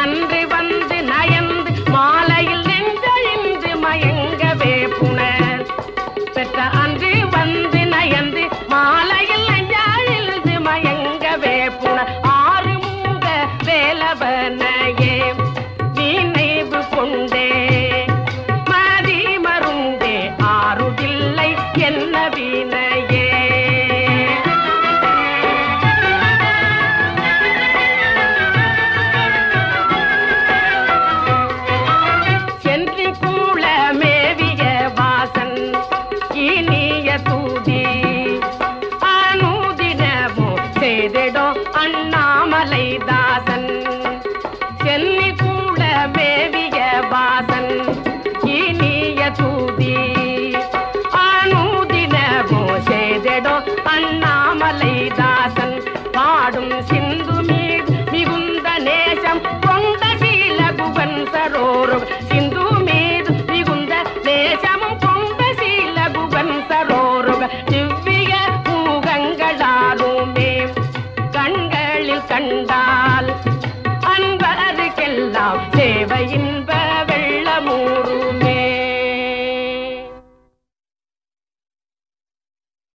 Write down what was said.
அன்று வந்து நயந்து மாலையில் நெஞ்சழிந்து மயங்கவே புனர். பெற்ற அன்று வந்து நயந்து மாலையில் நெஞ்சழிந்து மயங்கவே புனர். அண்ணாமலை தாசன் கண்டால் அன்பருக்கெல்லாம் தேவையின்